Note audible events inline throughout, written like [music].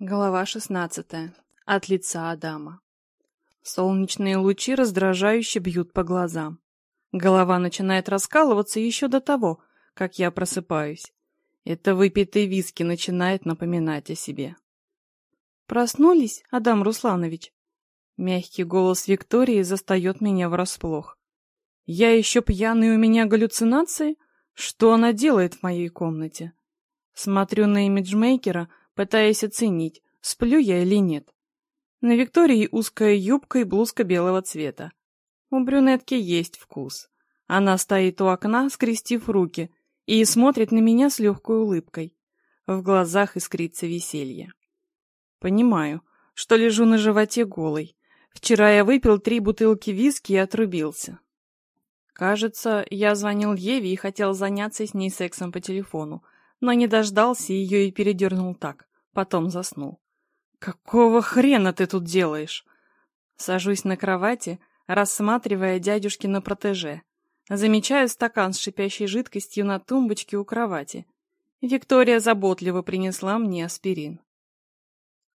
Глава 16. От лица Адама. Солнечные лучи раздражающе бьют по глазам. Голова начинает раскалываться еще до того, как я просыпаюсь. Это выпитый виски начинает напоминать о себе. «Проснулись, Адам Русланович?» Мягкий голос Виктории застает меня врасплох. «Я еще пьяный, у меня галлюцинации? Что она делает в моей комнате?» Смотрю на имиджмейкера — пытаясь оценить, сплю я или нет. На Виктории узкая юбка и блузка белого цвета. У брюнетки есть вкус. Она стоит у окна, скрестив руки, и смотрит на меня с легкой улыбкой. В глазах искрится веселье. Понимаю, что лежу на животе голой. Вчера я выпил три бутылки виски и отрубился. Кажется, я звонил Еве и хотел заняться с ней сексом по телефону, но не дождался ее и передернул так. Потом заснул. «Какого хрена ты тут делаешь?» Сажусь на кровати, рассматривая дядюшкина протеже. Замечаю стакан с шипящей жидкостью на тумбочке у кровати. Виктория заботливо принесла мне аспирин.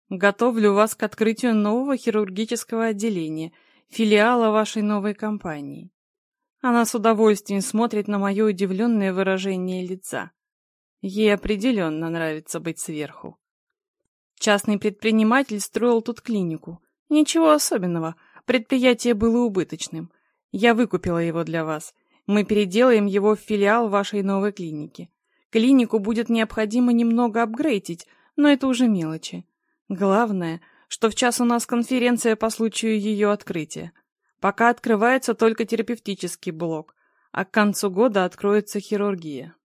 Готовлю вас к открытию нового хирургического отделения, филиала вашей новой компании. Она с удовольствием смотрит на мое удивленное выражение лица. Ей определенно нравится быть сверху. Частный предприниматель строил тут клинику. Ничего особенного, предприятие было убыточным. Я выкупила его для вас. Мы переделаем его в филиал вашей новой клиники. Клинику будет необходимо немного апгрейдить, но это уже мелочи. Главное, что в час у нас конференция по случаю ее открытия. Пока открывается только терапевтический блок, а к концу года откроется хирургия.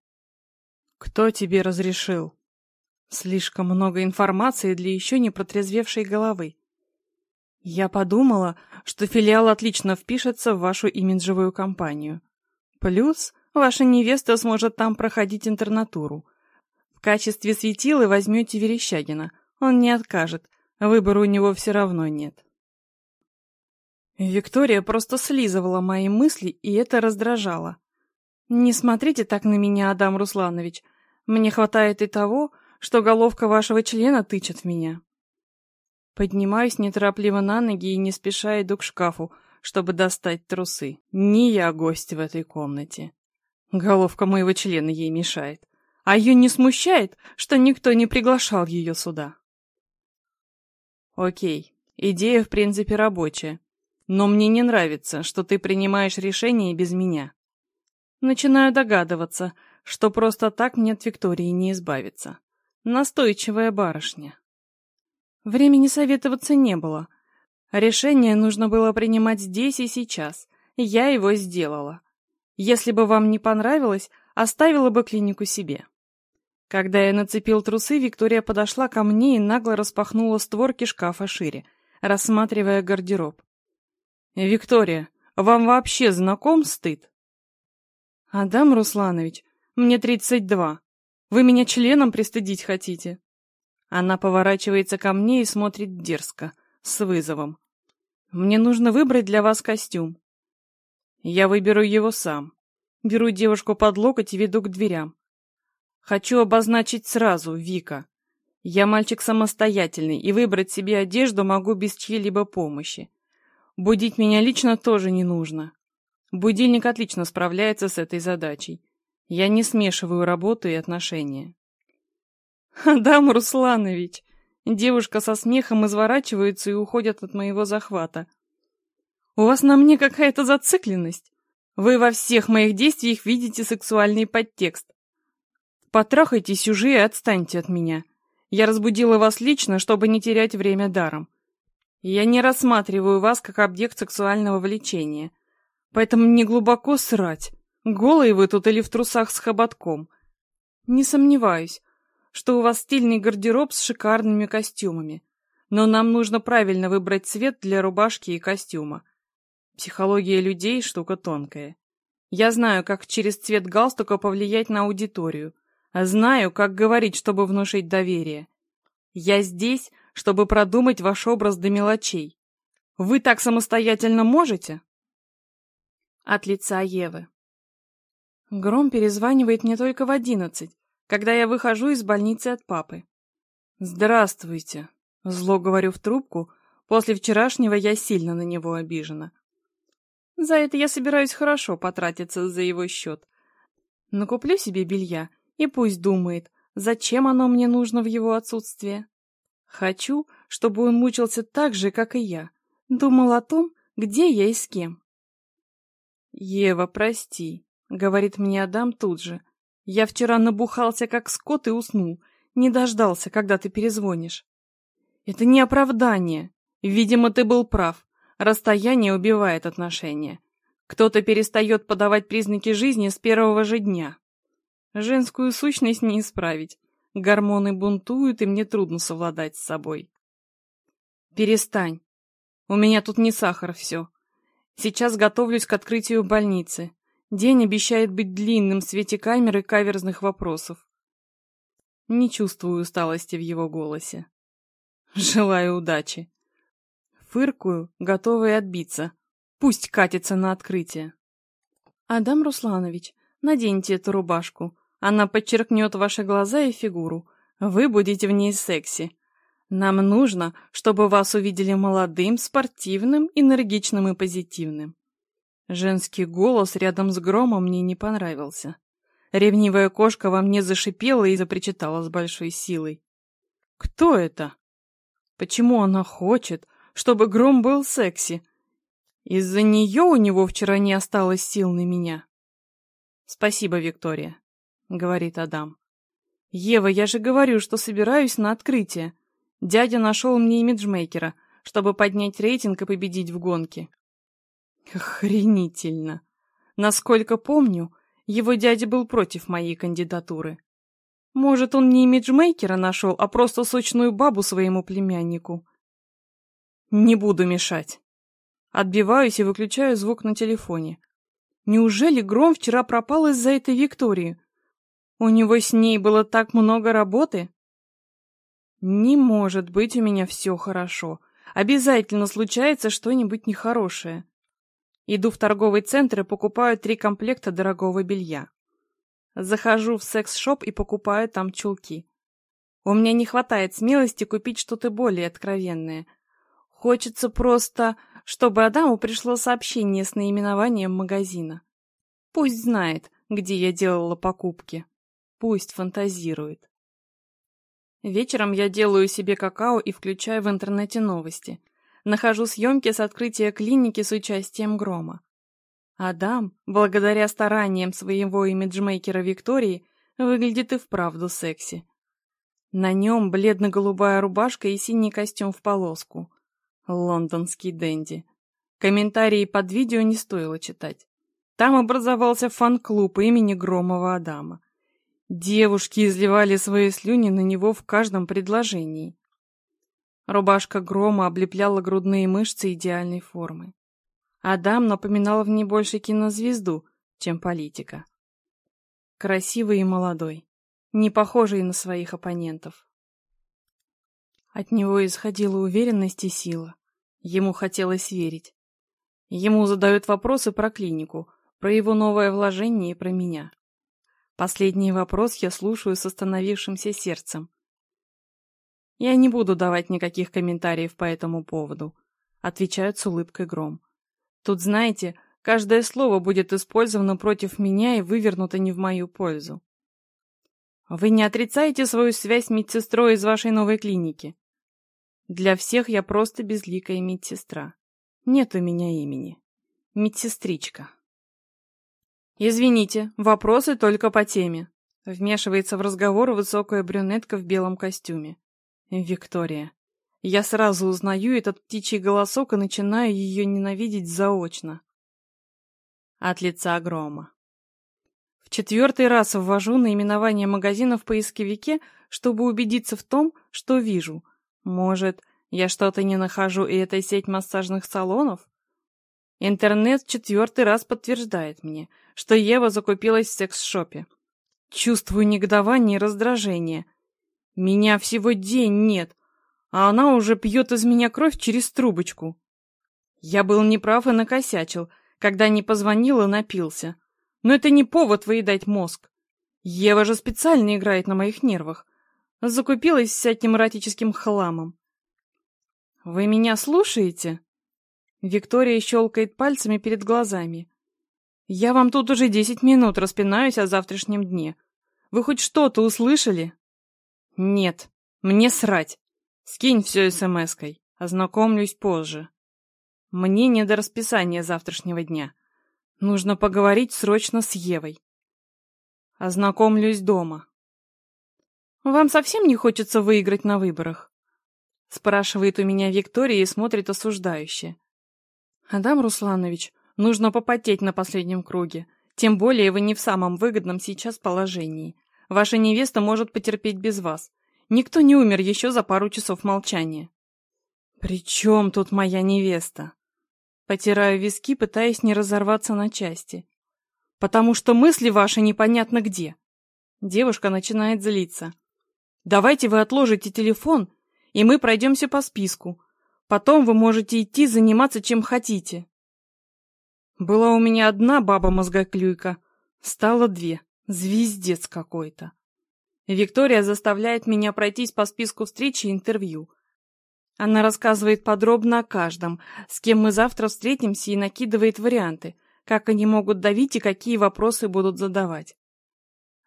«Кто тебе разрешил?» Слишком много информации для еще не протрезвевшей головы. Я подумала, что филиал отлично впишется в вашу имиджевую кампанию. Плюс ваша невеста сможет там проходить интернатуру. В качестве светилы возьмете Верещагина. Он не откажет. Выбора у него все равно нет. Виктория просто слизывала мои мысли, и это раздражало. «Не смотрите так на меня, Адам Русланович. Мне хватает и того, что головка вашего члена тычет в меня. Поднимаюсь неторопливо на ноги и не спеша иду к шкафу, чтобы достать трусы. Не я гость в этой комнате. Головка моего члена ей мешает. А ее не смущает, что никто не приглашал ее сюда. Окей, идея в принципе рабочая. Но мне не нравится, что ты принимаешь решение без меня. Начинаю догадываться, что просто так мне от Виктории не избавиться. Настойчивая барышня. Времени советоваться не было. Решение нужно было принимать здесь и сейчас. Я его сделала. Если бы вам не понравилось, оставила бы клинику себе. Когда я нацепил трусы, Виктория подошла ко мне и нагло распахнула створки шкафа шире, рассматривая гардероб. «Виктория, вам вообще знаком стыд?» «Адам Русланович, мне тридцать два. Вы меня членом пристыдить хотите?» Она поворачивается ко мне и смотрит дерзко, с вызовом. «Мне нужно выбрать для вас костюм. Я выберу его сам. Беру девушку под локоть и веду к дверям. Хочу обозначить сразу, Вика. Я мальчик самостоятельный, и выбрать себе одежду могу без чьей-либо помощи. Будить меня лично тоже не нужно. Будильник отлично справляется с этой задачей. Я не смешиваю работу и отношения. [laughs] Адам Русланович! Девушка со смехом изворачивается и уходит от моего захвата. У вас на мне какая-то зацикленность. Вы во всех моих действиях видите сексуальный подтекст. Потрахайтесь уже и отстаньте от меня. Я разбудила вас лично, чтобы не терять время даром. Я не рассматриваю вас как объект сексуального влечения. Поэтому мне глубоко срать. Голые вы тут или в трусах с хоботком? Не сомневаюсь, что у вас стильный гардероб с шикарными костюмами. Но нам нужно правильно выбрать цвет для рубашки и костюма. Психология людей — штука тонкая. Я знаю, как через цвет галстука повлиять на аудиторию. А знаю, как говорить, чтобы внушить доверие. Я здесь, чтобы продумать ваш образ до мелочей. Вы так самостоятельно можете? От лица Евы. Гром перезванивает мне только в одиннадцать, когда я выхожу из больницы от папы. «Здравствуйте!» — зло говорю в трубку. После вчерашнего я сильно на него обижена. За это я собираюсь хорошо потратиться за его счет. Накуплю себе белья, и пусть думает, зачем оно мне нужно в его отсутствие. Хочу, чтобы он мучился так же, как и я. Думал о том, где я и с кем. «Ева, прости», — говорит мне Адам тут же. «Я вчера набухался, как скот, и уснул. Не дождался, когда ты перезвонишь». «Это не оправдание. Видимо, ты был прав. Расстояние убивает отношения. Кто-то перестает подавать признаки жизни с первого же дня. Женскую сущность не исправить. Гормоны бунтуют, и мне трудно совладать с собой. Перестань. У меня тут не сахар все. Сейчас готовлюсь к открытию больницы. День обещает быть длинным в свете камеры каверзных вопросов. Не чувствую усталости в его голосе. Желаю удачи. Фыркую, готовая отбиться. Пусть катится на открытие. Адам Русланович, наденьте эту рубашку. Она подчеркнет ваши глаза и фигуру. Вы будете в ней секси. Нам нужно, чтобы вас увидели молодым, спортивным, энергичным и позитивным. Женский голос рядом с громом мне не понравился. Ревнивая кошка во мне зашипела и запричитала с большой силой. Кто это? Почему она хочет, чтобы гром был секси? Из-за нее у него вчера не осталось сил на меня. Спасибо, Виктория, говорит Адам. Ева, я же говорю, что собираюсь на открытие. Дядя нашел мне имиджмейкера, чтобы поднять рейтинг и победить в гонке. Охренительно. Насколько помню, его дядя был против моей кандидатуры. Может, он не имиджмейкера нашел, а просто сочную бабу своему племяннику. Не буду мешать. Отбиваюсь и выключаю звук на телефоне. Неужели Гром вчера пропал из-за этой Виктории? У него с ней было так много работы? Не может быть у меня все хорошо. Обязательно случается что-нибудь нехорошее. Иду в торговый центр и покупаю три комплекта дорогого белья. Захожу в секс-шоп и покупаю там чулки. У меня не хватает смелости купить что-то более откровенное. Хочется просто, чтобы Адаму пришло сообщение с наименованием магазина. Пусть знает, где я делала покупки. Пусть фантазирует. Вечером я делаю себе какао и включаю в интернете новости. Нахожу съемки с открытия клиники с участием Грома. Адам, благодаря стараниям своего имиджмейкера Виктории, выглядит и вправду секси. На нем бледно-голубая рубашка и синий костюм в полоску. Лондонский денди. Комментарии под видео не стоило читать. Там образовался фан-клуб имени Громова Адама. Девушки изливали свои слюни на него в каждом предложении. Рубашка грома облепляла грудные мышцы идеальной формы. Адам напоминал в ней больше кинозвезду, чем политика. Красивый и молодой, не похожий на своих оппонентов. От него исходила уверенность и сила. Ему хотелось верить. Ему задают вопросы про клинику, про его новое вложение и про меня. Последний вопрос я слушаю с остановившимся сердцем. Я не буду давать никаких комментариев по этому поводу, отвечают с улыбкой Гром. Тут, знаете, каждое слово будет использовано против меня и вывернуто не в мою пользу. Вы не отрицаете свою связь с медсестрой из вашей новой клиники? Для всех я просто безликая медсестра. Нет у меня имени. Медсестричка. «Извините, вопросы только по теме», — вмешивается в разговор высокая брюнетка в белом костюме. «Виктория». Я сразу узнаю этот птичий голосок и начинаю ее ненавидеть заочно. От лица грома. В четвертый раз ввожу наименование магазина в поисковике, чтобы убедиться в том, что вижу. Может, я что-то не нахожу, и это сеть массажных салонов? Интернет четвертый раз подтверждает мне, что Ева закупилась в секс-шопе. Чувствую негодование и раздражение. Меня всего день нет, а она уже пьет из меня кровь через трубочку. Я был неправ и накосячил, когда не позвонил и напился. Но это не повод выедать мозг. Ева же специально играет на моих нервах. Закупилась всяким эротическим хламом. «Вы меня слушаете?» Виктория щелкает пальцами перед глазами. «Я вам тут уже десять минут распинаюсь о завтрашнем дне. Вы хоть что-то услышали?» «Нет, мне срать. Скинь все смс-кой. Ознакомлюсь позже. Мне не до расписания завтрашнего дня. Нужно поговорить срочно с Евой. Ознакомлюсь дома. Вам совсем не хочется выиграть на выборах? Спрашивает у меня Виктория и смотрит осуждающе. Адам Русланович, нужно попотеть на последнем круге. Тем более вы не в самом выгодном сейчас положении. Ваша невеста может потерпеть без вас. Никто не умер еще за пару часов молчания. «При чем тут моя невеста?» Потираю виски, пытаясь не разорваться на части. «Потому что мысли ваши непонятно где». Девушка начинает злиться. «Давайте вы отложите телефон, и мы пройдемся по списку. Потом вы можете идти заниматься чем хотите». Была у меня одна баба-мозгоклюйка, стало две. Звездец какой-то. Виктория заставляет меня пройтись по списку встреч и интервью. Она рассказывает подробно о каждом, с кем мы завтра встретимся и накидывает варианты, как они могут давить и какие вопросы будут задавать.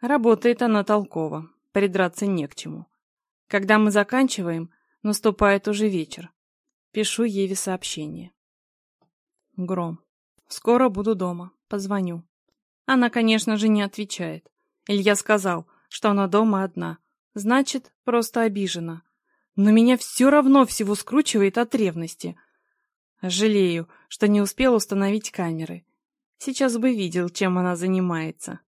Работает она толково, придраться не к чему. Когда мы заканчиваем, наступает уже вечер. Пишу Еве сообщение. Гром. Скоро буду дома. Позвоню. Она, конечно же, не отвечает. Илья сказал, что она дома одна. Значит, просто обижена. Но меня все равно всего скручивает от ревности. Жалею, что не успел установить камеры. Сейчас бы видел, чем она занимается.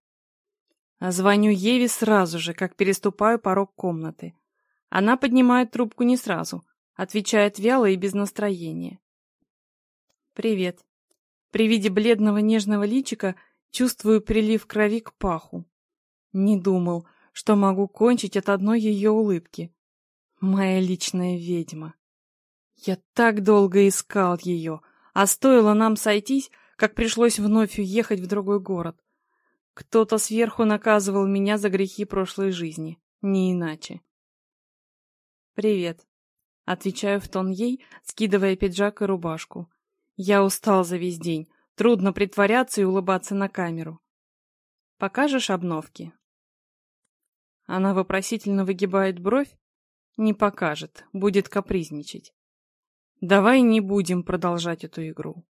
Звоню Еве сразу же, как переступаю порог комнаты. Она поднимает трубку не сразу, отвечает вяло и без настроения. «Привет». При виде бледного нежного личика чувствую прилив крови к паху. Не думал, что могу кончить от одной ее улыбки. Моя личная ведьма. Я так долго искал ее, а стоило нам сойтись, как пришлось вновь уехать в другой город. Кто-то сверху наказывал меня за грехи прошлой жизни, не иначе. «Привет», — отвечаю в тон ей, скидывая пиджак и рубашку. «Я устал за весь день, трудно притворяться и улыбаться на камеру. Покажешь обновки?» Она вопросительно выгибает бровь. Не покажет, будет капризничать. Давай не будем продолжать эту игру.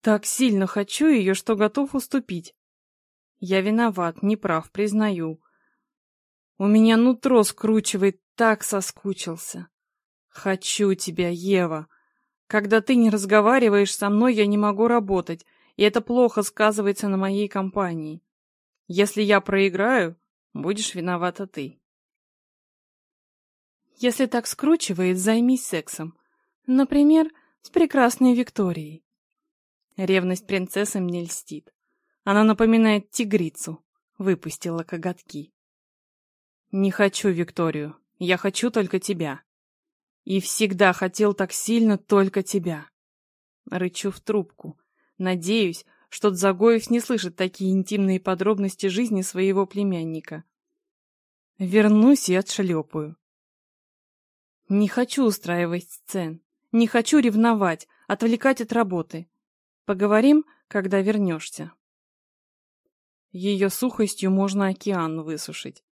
Так сильно хочу ее, что готов уступить. Я виноват, не прав, признаю. У меня нутро скручивает, так соскучился. Хочу тебя, Ева. Когда ты не разговариваешь со мной, я не могу работать, и это плохо сказывается на моей компании. Если я проиграю, Будешь виновата ты. Если так скручивает, займись сексом. Например, с прекрасной Викторией. Ревность принцессы мне льстит. Она напоминает тигрицу. Выпустила коготки. Не хочу Викторию. Я хочу только тебя. И всегда хотел так сильно только тебя. Рычу в трубку. Надеюсь, что Дзагоев не слышит такие интимные подробности жизни своего племянника. Вернусь и отшлепаю. Не хочу устраивать сцен, не хочу ревновать, отвлекать от работы. Поговорим, когда вернешься. Ее сухостью можно океан высушить.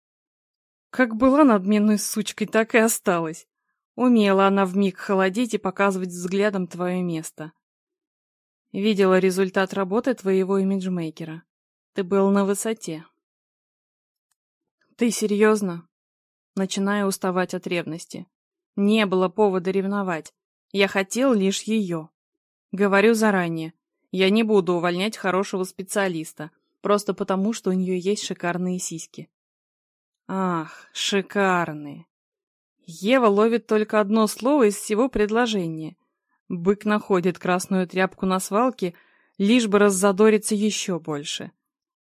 Как была надменной сучкой, так и осталась. Умела она вмиг холодеть и показывать взглядом твое место. Видела результат работы твоего имиджмейкера. Ты был на высоте. Ты серьезно? Начинаю уставать от ревности. Не было повода ревновать. Я хотел лишь ее. Говорю заранее. Я не буду увольнять хорошего специалиста, просто потому, что у нее есть шикарные сиськи. Ах, шикарные. Ева ловит только одно слово из всего предложения. Бык находит красную тряпку на свалке, лишь бы раззадориться еще больше.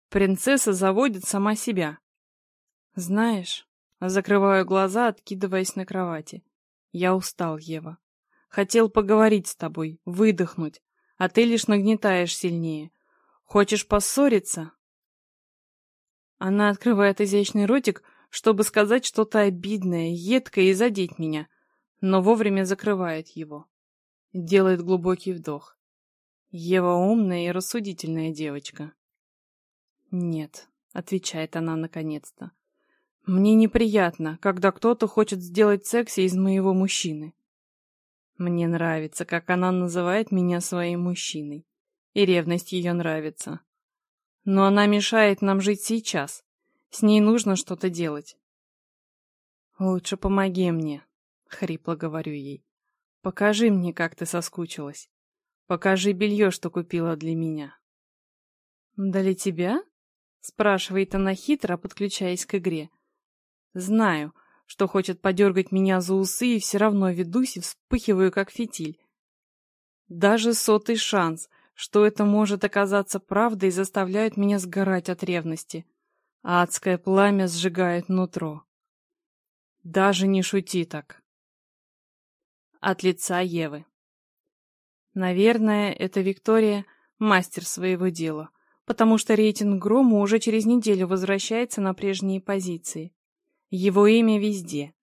Принцесса заводит сама себя. Знаешь, закрываю глаза, откидываясь на кровати. Я устал, Ева. Хотел поговорить с тобой, выдохнуть, а ты лишь нагнетаешь сильнее. Хочешь поссориться? Она открывает изящный ротик, чтобы сказать что-то обидное, едкое и задеть меня, но вовремя закрывает его. Делает глубокий вдох. Ева умная и рассудительная девочка. «Нет», — отвечает она наконец-то. «Мне неприятно, когда кто-то хочет сделать секси из моего мужчины. Мне нравится, как она называет меня своим мужчиной, и ревность ее нравится. Но она мешает нам жить сейчас. С ней нужно что-то делать. «Лучше помоги мне», — хрипло говорю ей. «Покажи мне, как ты соскучилась. Покажи белье, что купила для меня». «Для тебя?» — спрашивает она хитро, подключаясь к игре. «Знаю, что хочет подергать меня за усы, и все равно ведусь и вспыхиваю, как фитиль. Даже сотый шанс, что это может оказаться правдой, заставляет меня сгорать от ревности. А адское пламя сжигает нутро. Даже не шути так. От лица Евы. Наверное, эта Виктория — мастер своего дела, потому что рейтинг Грома уже через неделю возвращается на прежние позиции. Его имя везде.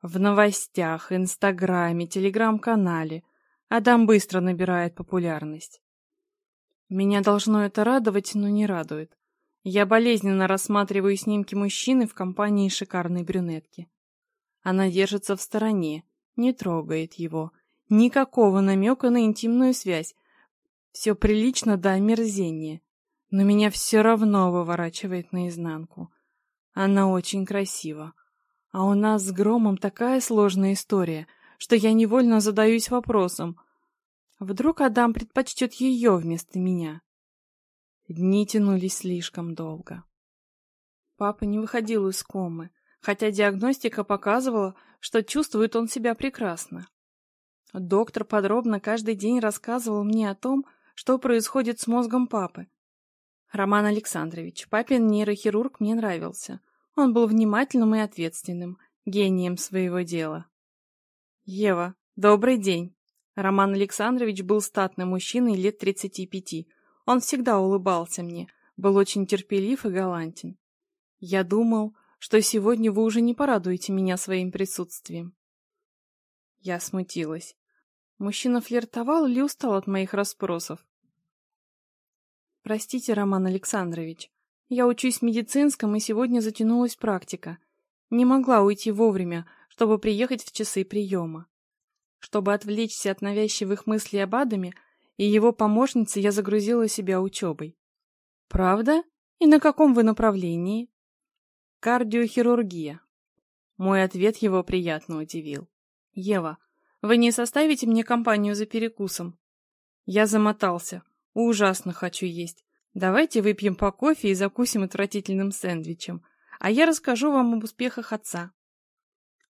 В новостях, инстаграме, телеграм-канале. Адам быстро набирает популярность. Меня должно это радовать, но не радует. Я болезненно рассматриваю снимки мужчины в компании шикарной брюнетки. Она держится в стороне, не трогает его. Никакого намека на интимную связь. Все прилично до омерзения. Но меня все равно выворачивает наизнанку. Она очень красива. А у нас с Громом такая сложная история, что я невольно задаюсь вопросом. Вдруг Адам предпочтет ее вместо меня? Дни тянулись слишком долго. Папа не выходил из комы, хотя диагностика показывала, что чувствует он себя прекрасно. Доктор подробно каждый день рассказывал мне о том, что происходит с мозгом папы, Роман Александрович, папин нейрохирург, мне нравился. Он был внимательным и ответственным, гением своего дела. Ева, добрый день. Роман Александрович был статным мужчиной лет 35. Он всегда улыбался мне, был очень терпелив и галантен. Я думал, что сегодня вы уже не порадуете меня своим присутствием. Я смутилась. Мужчина флиртовал или устал от моих расспросов? Простите, Роман Александрович. Я учусь в медицинском, и сегодня затянулась практика. Не могла уйти вовремя, чтобы приехать в часы приема. Чтобы отвлечься от навязчивых мыслей об Адаме и его помощнице, я загрузила себя учебой. Правда? И на каком вы направлении? Кардиохирургия. Мой ответ его приятно удивил. Ева, вы не составите мне компанию за перекусом? Я замотался. Ужасно хочу есть. Давайте выпьем по кофе и закусим отвратительным сэндвичем, а я расскажу вам об успехах отца.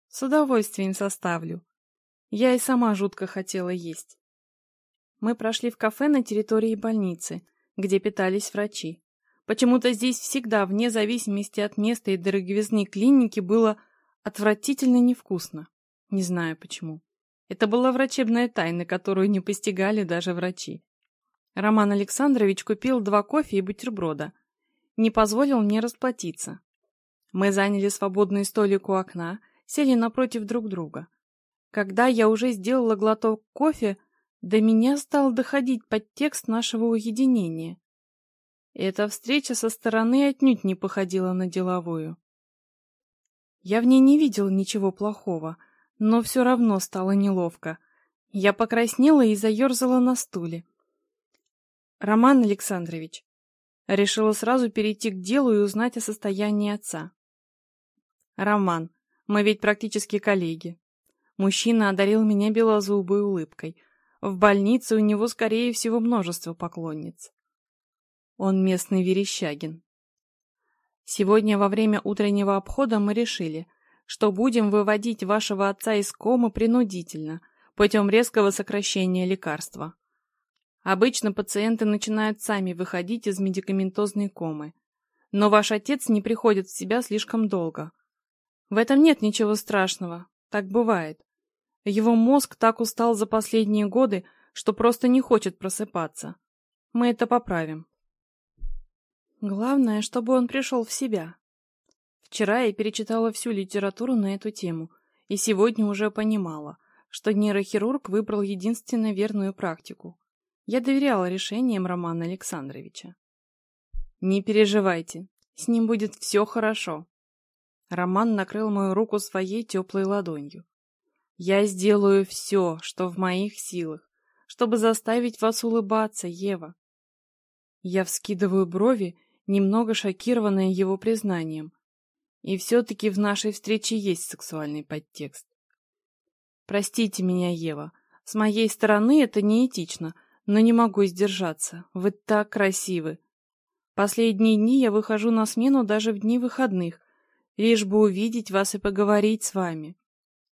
С удовольствием составлю. Я и сама жутко хотела есть. Мы прошли в кафе на территории больницы, где питались врачи. Почему-то здесь всегда, вне зависимости от места и дороговизны клиники, было отвратительно невкусно. Не знаю почему. Это была врачебная тайна, которую не постигали даже врачи. Роман Александрович купил два кофе и бутерброда. Не позволил мне расплатиться. Мы заняли свободный столик у окна, сели напротив друг друга. Когда я уже сделала глоток кофе, до меня стал доходить подтекст нашего уединения. Эта встреча со стороны отнюдь не походила на деловую. Я в ней не видел ничего плохого, но все равно стало неловко. Я покраснела и заерзала на стуле. Роман Александрович. Решила сразу перейти к делу и узнать о состоянии отца. Роман, мы ведь практически коллеги. Мужчина одарил меня белозубой улыбкой. В больнице у него, скорее всего, множество поклонниц. Он местный Верещагин. Сегодня во время утреннего обхода мы решили, что будем выводить вашего отца из комы принудительно, путем резкого сокращения лекарства. Обычно пациенты начинают сами выходить из медикаментозной комы. Но ваш отец не приходит в себя слишком долго. В этом нет ничего страшного. Так бывает. Его мозг так устал за последние годы, что просто не хочет просыпаться. Мы это поправим. Главное, чтобы он пришел в себя. Вчера я перечитала всю литературу на эту тему, и сегодня уже понимала, что нейрохирург выбрал единственно верную практику. Я доверяла решениям Романа Александровича. «Не переживайте, с ним будет все хорошо». Роман накрыл мою руку своей теплой ладонью. «Я сделаю все, что в моих силах, чтобы заставить вас улыбаться, Ева». Я вскидываю брови, немного шокированная его признанием. И все-таки в нашей встрече есть сексуальный подтекст. Простите меня, Ева. С моей стороны это неэтично, но не могу сдержаться. Вы так красивы. Последние дни я выхожу на смену даже в дни выходных, лишь бы увидеть вас и поговорить с вами.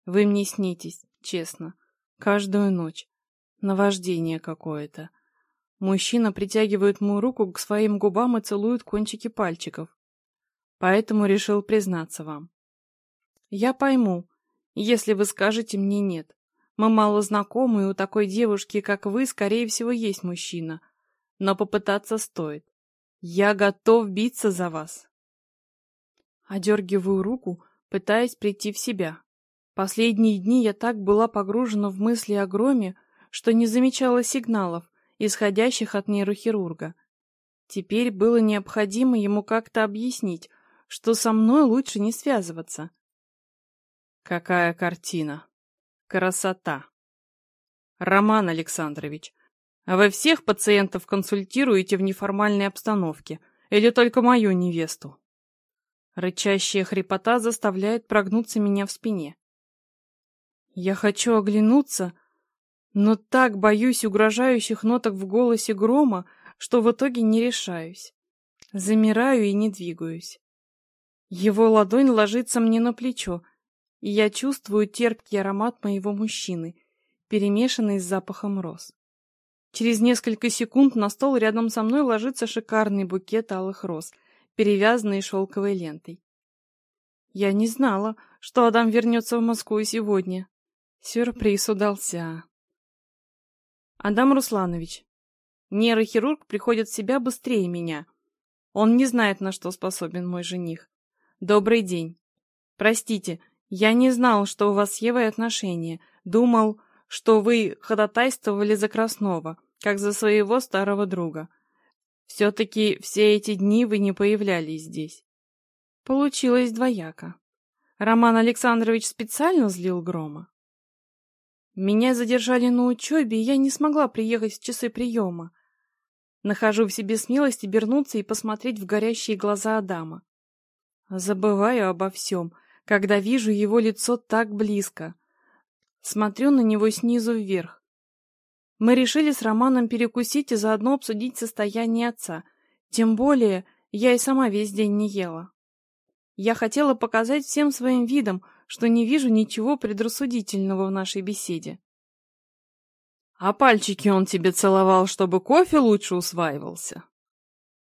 Вы мне снитесь, честно, каждую ночь. Наваждение какое-то. Мужчина притягивает мою руку к своим губам и целует кончики пальчиков. Поэтому решил признаться вам. Я пойму, если вы скажете мне нет. Мы мало знакомы, и у такой девушки, как вы, скорее всего, есть мужчина. Но попытаться стоит. Я готов биться за вас. Одергиваю руку, пытаясь прийти в себя. Последние дни я так была погружена в мысли о громе, что не замечала сигналов, исходящих от нейрохирурга. Теперь было необходимо ему как-то объяснить, что со мной лучше не связываться. Какая картина! Красота! Роман Александрович, а вы всех пациентов консультируете в неформальной обстановке или только мою невесту? Рычащая хрипота заставляет прогнуться меня в спине. Я хочу оглянуться, но так боюсь угрожающих ноток в голосе грома, что в итоге не решаюсь. Замираю и не двигаюсь. Его ладонь ложится мне на плечо, и я чувствую терпкий аромат моего мужчины, перемешанный с запахом роз. Через несколько секунд на стол рядом со мной ложится шикарный букет алых роз, перевязанный шелковой лентой. Я не знала, что Адам вернется в Москву сегодня. Сюрприз удался. Адам Русланович. Нейрохирург приходит в себя быстрее меня. Он не знает, на что способен мой жених. Добрый день. Простите, я не знал, что у вас с Евой отношения. Думал, что вы ходатайствовали за Краснова, как за своего старого друга. Все-таки все эти дни вы не появлялись здесь. Получилось двояко. Роман Александрович специально злил Грома. Меня задержали на учебе, и я не смогла приехать в часы приема. Нахожу в себе смелость обернуться и посмотреть в горящие глаза Адама. Забываю обо всем, когда вижу его лицо так близко. Смотрю на него снизу вверх. Мы решили с Романом перекусить и заодно обсудить состояние отца. Тем более, я и сама весь день не ела. Я хотела показать всем своим видом, что не вижу ничего предрассудительного в нашей беседе. «А пальчики он тебе целовал, чтобы кофе лучше усваивался?»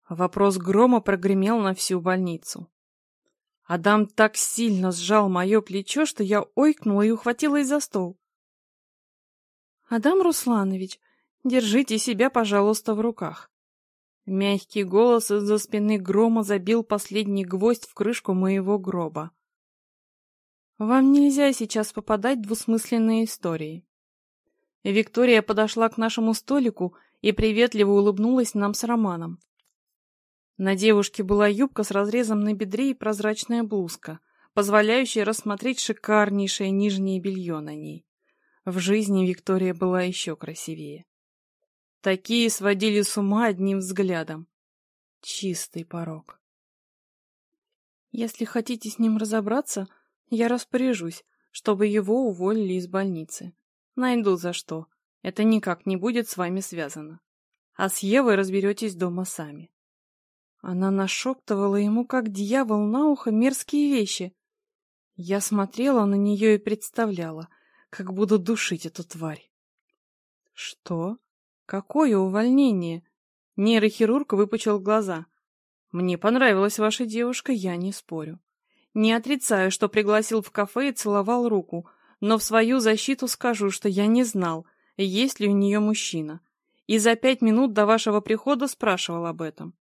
Вопрос грома прогремел на всю больницу. Адам так сильно сжал мое плечо, что я ойкнула и ухватилась за стол. «Адам Русланович, держите себя, пожалуйста, в руках». Мягкий голос из-за спины грома забил последний гвоздь в крышку моего гроба. Вам нельзя сейчас попадать в двусмысленные истории. Виктория подошла к нашему столику и приветливо улыбнулась нам с Романом. На девушке была юбка с разрезом на бедре и прозрачная блузка, позволяющая рассмотреть шикарнейшее нижнее белье на ней. В жизни Виктория была еще красивее. Такие сводили с ума одним взглядом. Чистый порог. Если хотите с ним разобраться, я распоряжусь, чтобы его уволили из больницы. Найду за что. Это никак не будет с вами связано. А с Евой разберетесь дома сами. Она нашептывала ему, как дьявол на ухо, мерзкие вещи. Я смотрела на нее и представляла, как буду душить эту тварь. Что? Какое увольнение? Нейрохирург выпучил глаза. Мне понравилась ваша девушка, я не спорю. Не отрицаю, что пригласил в кафе и целовал руку, но в свою защиту скажу, что я не знал, есть ли у нее мужчина. И за пять минут до вашего прихода спрашивал об этом.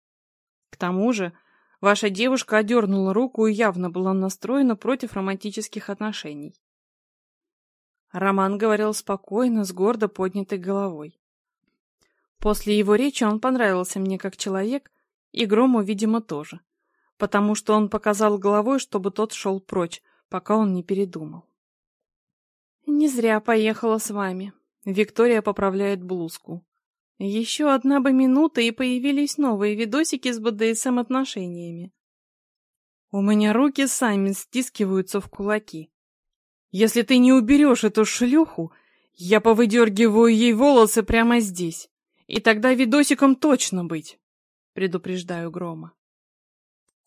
К тому же, Ваша девушка одернула руку и явно была настроена против романтических отношений. Роман говорил спокойно, с гордо поднятой головой. После его речи он понравился мне как человек, и Грому, видимо, тоже, потому что он показал головой, чтобы тот шел прочь, пока он не передумал. «Не зря поехала с вами», — Виктория поправляет блузку. «Еще одна бы минута, и появились новые видосики с БДСМ-отношениями». У меня руки сами стискиваются в кулаки. Если ты не уберешь эту шлюху, я повыдергиваю ей волосы прямо здесь. И тогда видосиком точно быть, предупреждаю Грома.